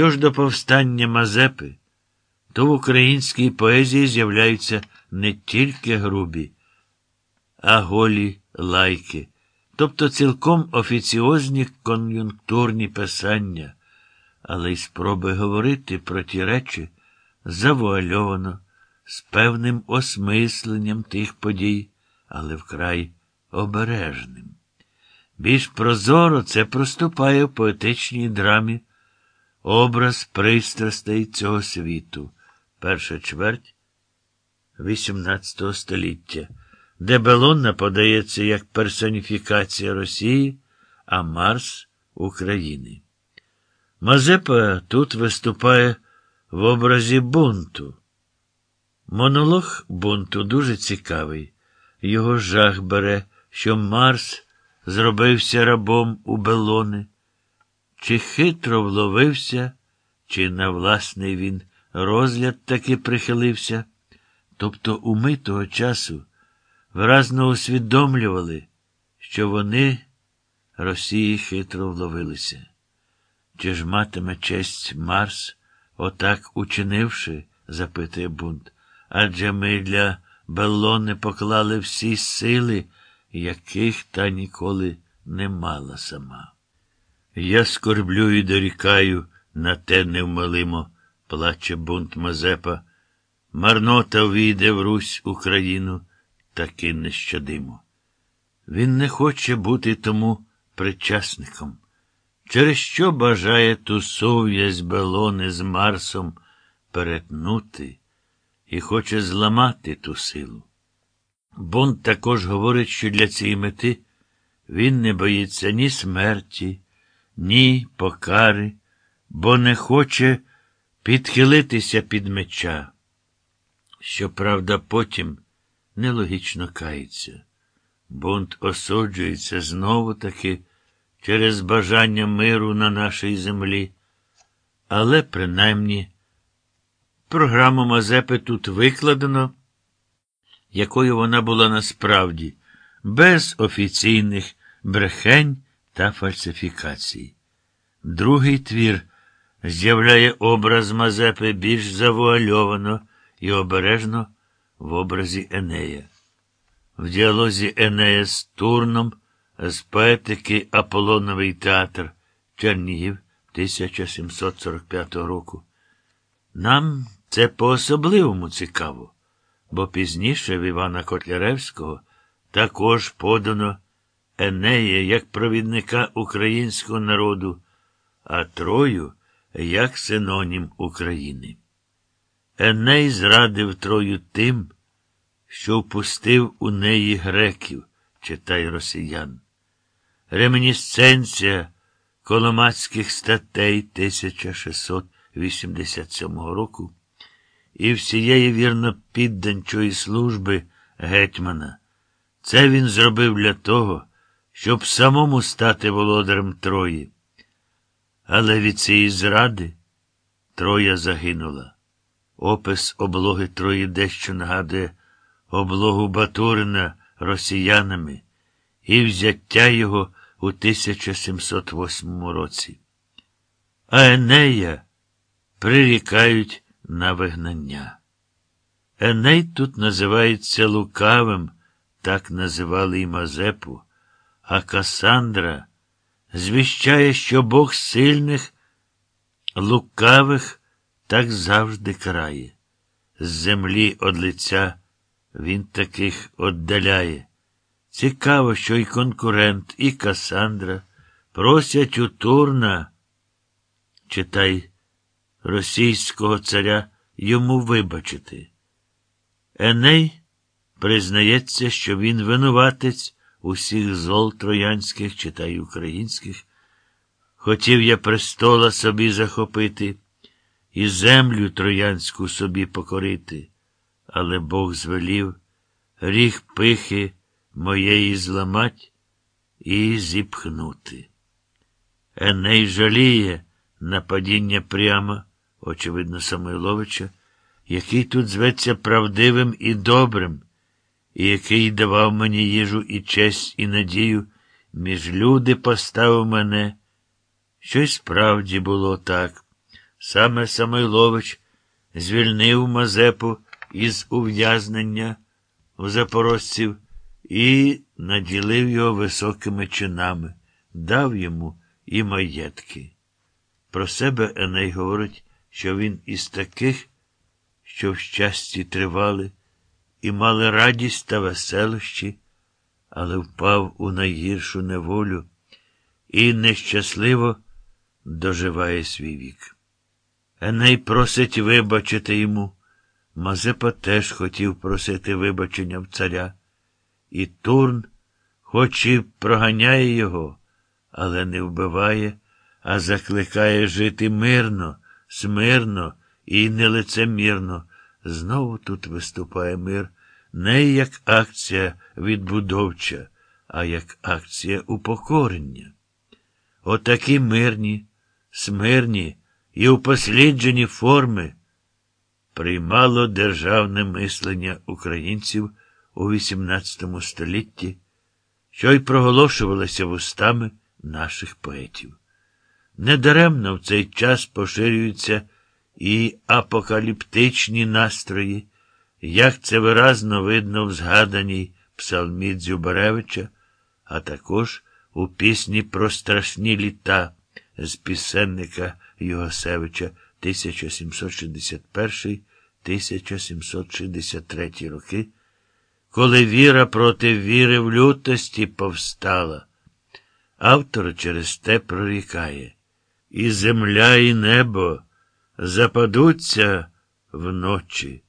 Що ж до повстання Мазепи, то в українській поезії з'являються не тільки грубі, а голі лайки, тобто цілком офіціозні кон'юнктурні писання, але й спроби говорити про ті речі завуальовано, з певним осмисленням тих подій, але вкрай обережним. Більш прозоро це проступає в поетичній драмі образ пристрастей цього світу, перша чверть XVIII століття, де Белонна подається як персоніфікація Росії, а Марс України. Мазепа тут виступає в образі бунту. Монолог бунту дуже цікавий. Його жах бере, що Марс зробився рабом у Белони, чи хитро вловився, чи на власний він розгляд таки прихилився. Тобто уми того часу виразно усвідомлювали, що вони Росії хитро вловилися. Чи ж матиме честь Марс, отак учинивши, запитує бунт, адже ми для Беллони поклали всі сили, яких та ніколи не мала сама. Я скорблю і дорікаю на те невмолимо, плаче бунт Мазепа. Марнота війде в Русь Україну, таки не щадимо. Він не хоче бути тому причасником, через що бажає ту сов'язь Белони з Марсом перетнути і хоче зламати ту силу. Бунт також говорить, що для цієї мети він не боїться ні смерті, ні покари, бо не хоче підхилитися під меча. Щоправда, потім нелогічно кається. Бунт осуджується знову таки через бажання миру на нашій землі, але принаймні програму Мазепи тут викладено, якою вона була насправді, без офіційних брехень та фальсифікацій. Другий твір з'являє образ Мазепи більш завуальовано і обережно в образі Енея. В діалозі Енея з Турном з поетики Аполлоновий театр Чернігів 1745 року. Нам це по-особливому цікаво, бо пізніше в Івана Котляревського також подано Енея як провідника українського народу, а Трою як синонім України. Еней зрадив Трою тим, що впустив у неї греків, читай росіян. Ремінісценція Коломацьких статей 1687 року і всієї вірно підданчої служби гетьмана. Це він зробив для того, щоб самому стати володарем Трої. Але від цієї зради Троя загинула. Опис облоги Трої дещо нагадує облогу Батурина росіянами і взяття його у 1708 році. А Енея прирікають на вигнання. Еней тут називається лукавим, так називали і Мазепу, а Касандра звіщає, що Бог сильних, лукавих так завжди карає. З землі од лиця він таких оддаляє. Цікаво, що і конкурент, і Касандра просять у Турна, читай, російського царя йому вибачити. Еней признається, що він винуватець усіх зол троянських, читай українських. Хотів я престола собі захопити і землю троянську собі покорити, але Бог звелів ріг пихи моєї зламать і зіпхнути. Еней жаліє нападіння прямо, очевидно, Самойловича, який тут зветься правдивим і добрим, який давав мені їжу і честь, і надію, між люди поставив мене. Що й справді було так. Саме Самойлович звільнив Мазепу із ув'язнення у запорожців і наділив його високими чинами, дав йому і маєтки. Про себе Еней говорить, що він із таких, що в щасті тривали, і мали радість та веселощі, але впав у найгіршу неволю і нещасливо доживає свій вік. Еней просить вибачити йому. Мазепа теж хотів просити вибачення в царя. І Турн, хоч і проганяє його, але не вбиває, а закликає жити мирно, смирно і нелицемірно. Знову тут виступає мир не як акція відбудовча, а як акція упокорення. Отакі мирні, смирні і упосліджені форми приймало державне мислення українців у XVIII столітті, що й проголошувалося вустами наших поетів. Недаремно в цей час поширюються і апокаліптичні настрої, як це виразно видно в згаданій псалмі Дзюбаревича, а також у пісні про страшні літа з пісенника Йогосевича 1761 1763 роки, коли віра проти віри в лютості повстала. Автор через те прорікає І земля, і небо западуться вночі,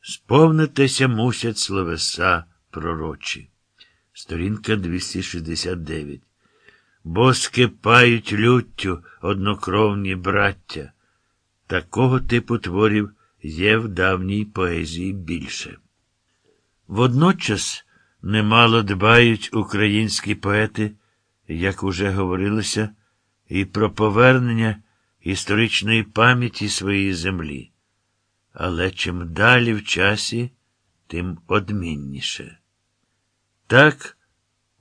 сповнитися мусять словеса пророчі. Сторінка 269. Бо скипають люттю однокровні браття. Такого типу творів є в давній поезії більше. Водночас немало дбають українські поети, як уже говорилося, і про повернення історичної пам'яті своєї землі. Але чим далі в часі, тим одмінніше. Так,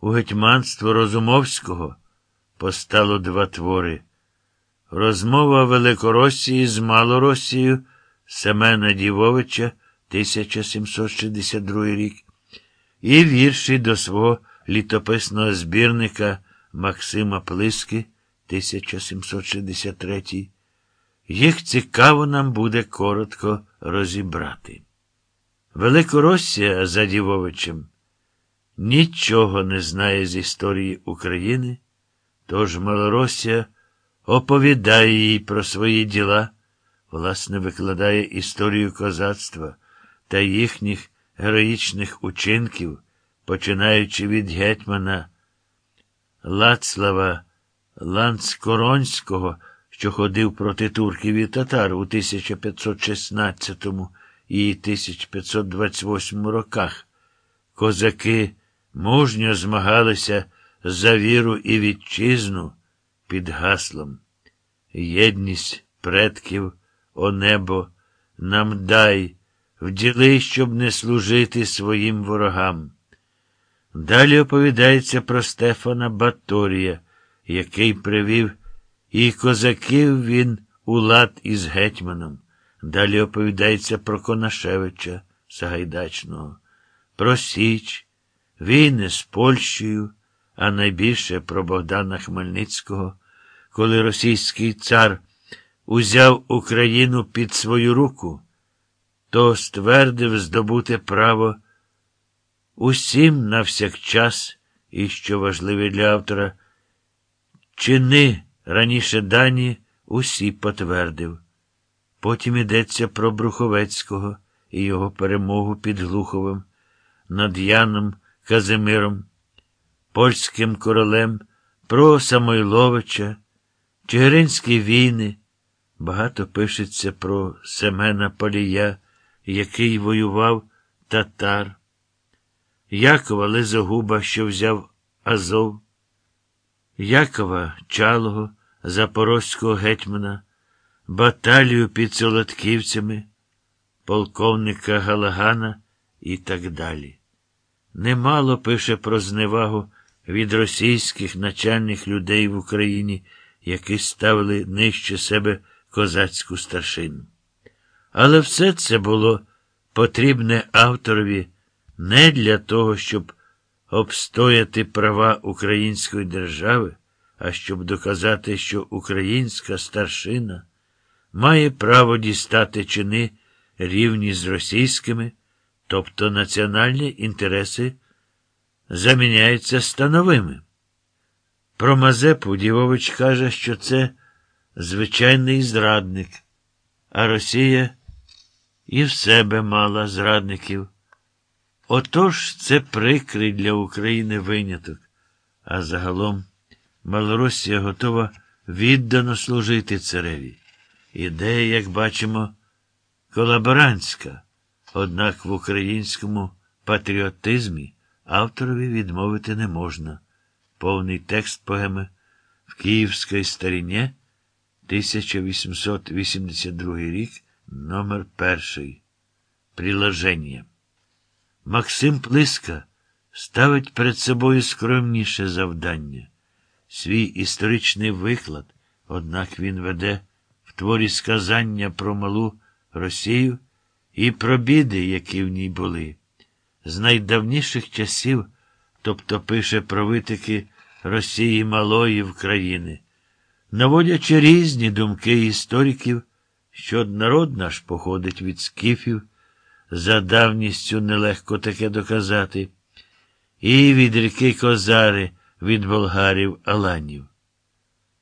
у гетьманство Розумовського постало два твори. Розмова Великоросії з Малоросією Семена Дівовича 1762 рік, і вірші до свого літописного збірника Максима Плиски 1763. Їх цікаво нам буде коротко розібрати. Великоросія за Дівовичем нічого не знає з історії України, тож Малоросія оповідає їй про свої діла власне, викладає історію козацтва та їхніх героїчних учинків, починаючи від гетьмана Лацлава Ланцкоронського, що ходив проти турків і татар у 1516 і 1528 роках. Козаки мужньо змагалися за віру і вітчизну під гаслом. Єдність предків о небо, нам дай, вділи, щоб не служити своїм ворогам. Далі оповідається про Стефана Баторія, який привів і козаків він у лад із гетьманом. Далі оповідається про Конашевича Сагайдачного, про Січ, війни з Польщею, а найбільше про Богдана Хмельницького, коли російський цар узяв Україну під свою руку, то ствердив здобути право усім навсякчас, і, що важливе для автора, чини раніше дані усі потвердив. Потім йдеться про Бруховецького і його перемогу під Глуховим, над Яном Казимиром, польським королем, про Самойловича, Чигиринські війни. Багато пишеться про Семена Полія, який воював татар, Якова Лизогуба, що взяв Азов, Якова Чалого, Запорозького гетьмана, баталію під Солодківцями, полковника Галагана і так далі. Немало пише про зневагу від російських начальних людей в Україні, які ставили нижче себе козацьку старшину. Але все це було потрібне авторові не для того, щоб обстояти права української держави, а щоб доказати, що українська старшина має право дістати чини рівні з російськими, тобто національні інтереси заміняються становими. Про Мазепу Дівович каже, що це звичайний зрадник, а Росія і в себе мала зрадників. Отож це прикрий для України виняток, а загалом Малоросія готова віддано служити цареві. Ідея, як бачимо, колаборантська, однак в українському патріотизмі авторові відмовити не можна. Повний текст поеми в Київській старіні 1882 рік, номер перший. Приложення. Максим Плиска ставить перед собою скромніше завдання. Свій історичний виклад, однак він веде в творі сказання про малу Росію і про біди, які в ній були. З найдавніших часів, тобто пише про витики Росії малої в країни, наводячи різні думки істориків, що народ наш походить від скіфів, за давністю нелегко таке доказати, і від ріки Козари від болгарів Аланів.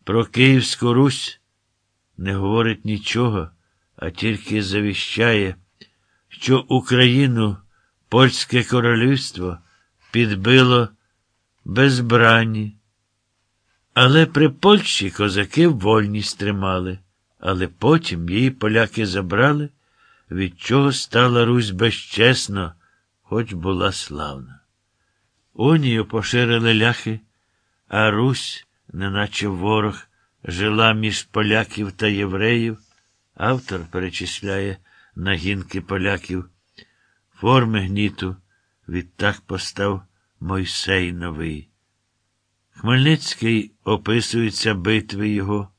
Про Київську Русь не говорить нічого, а тільки завіщає, що Україну польське королівство підбило безбрані. Але при Польщі козаки вольність тримали, але потім її поляки забрали, від чого стала Русь безчесно, хоч була славна. Унію поширили ляхи, а Русь, неначе ворог, жила між поляків та євреїв. Автор перечисляє нагінки поляків, форми гніту, відтак постав Мойсей Новий. Хмельницький описується битви його.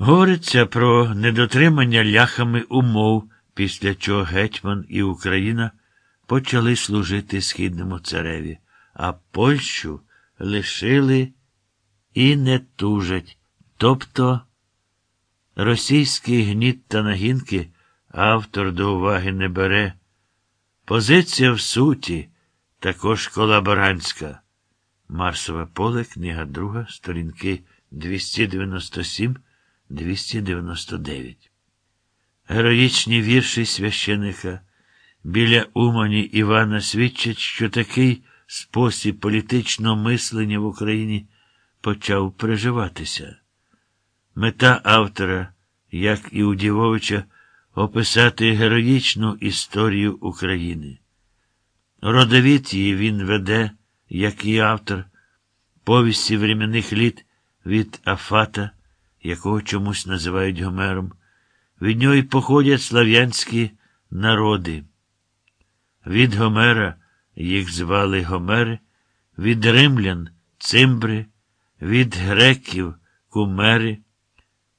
Говориться про недотримання ляхами умов, після чого Гетьман і Україна почали служити східному цареві, а Польщу лишили і не тужать. Тобто російський гніт та нагінки автор до уваги не бере. Позиція в суті також колаборантська. Марсове поле, книга 2, сторінки 297-299. Героїчні вірші священика біля Умані Івана свідчать, що такий спосіб політичного мислення в Україні почав приживатися. Мета автора, як і у Дівовича, описати героїчну історію України. Родовід її він веде, як і автор, повісті временних літ від Афата, якого чомусь називають Гомером. Від нього й походять слав'янські народи. Від Гомера їх звали Гомери, від римлян цимбри, від греків кумери.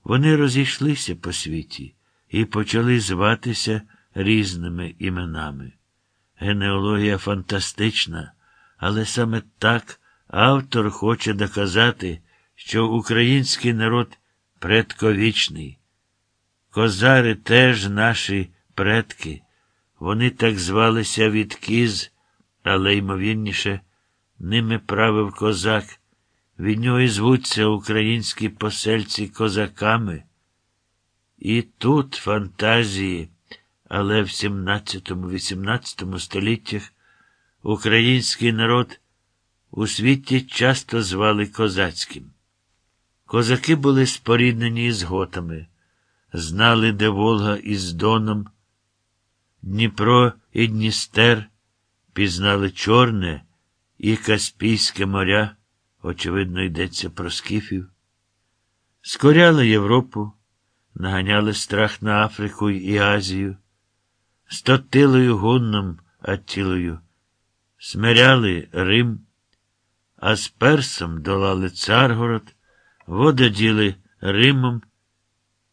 Вони розійшлися по світі і почали зватися різними іменами. Генеалогія фантастична, але саме так автор хоче доказати, що український народ предковічний. Козари теж наші предки. Вони так звалися від кіз, але, ймовірніше, ними правив козак. Від нього і звуться українські посельці козаками. І тут фантазії, але в 17-18 століттях український народ у світі часто звали козацьким. Козаки були споріднені з готами, знали, де Волга із Доном, Дніпро і Дністер, пізнали Чорне і Каспійське моря, очевидно, йдеться про скіфів. Скоряли Європу, наганяли страх на Африку і Азію, стотилою гунном Аттілою, смиряли Рим, а з Персом долали Царгород, вододіли Римом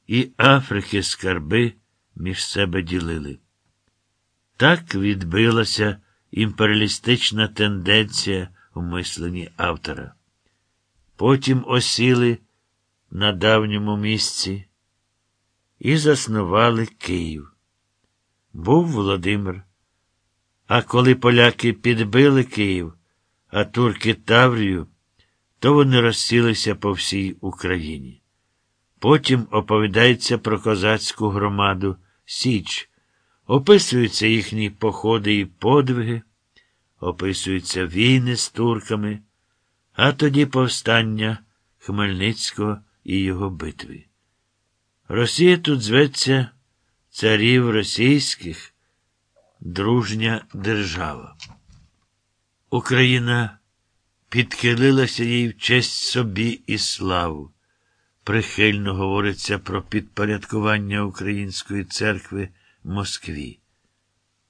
і Африки скарби між себе ділили. Так відбилася імперіалістична тенденція в мисленні автора. Потім осіли на давньому місці і заснували Київ. Був Володимир. А коли поляки підбили Київ, а турки Таврію, то вони розсілися по всій Україні. Потім оповідається про козацьку громаду Січ, описуються їхні походи і подвиги, описуються війни з турками, а тоді повстання Хмельницького і його битви. Росія тут зветься царів російських, дружня держава. Україна підхилилася їй в честь собі і славу. Прихильно говориться про підпорядкування Української церкви Москві.